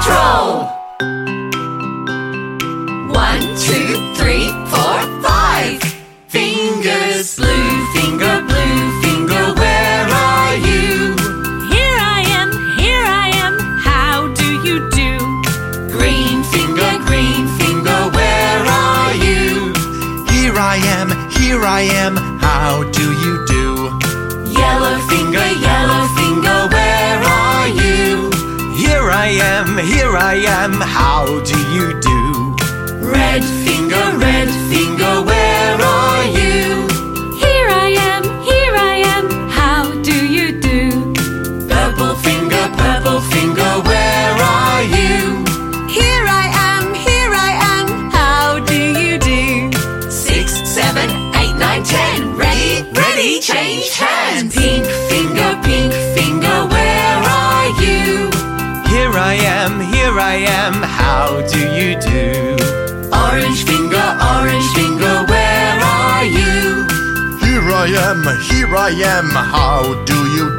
Patrol! One, two, three, four, five. Fingers, blue finger, blue finger, where are you? Here I am, here I am. How do you do? Green finger, green finger, where are you? Here I am, here I am, how do you here I am, how do you do? Red finger, red finger, where are you? Here I am, here I am. How do you do? Purple finger, purple finger, where are you? Here I am, here I am. How do you do? Six, seven, eight, nine, ten. Ready, ready, change hands. I am, here I am, how do you do? Orange finger, orange finger, where are you? Here I am, here I am, how do you do?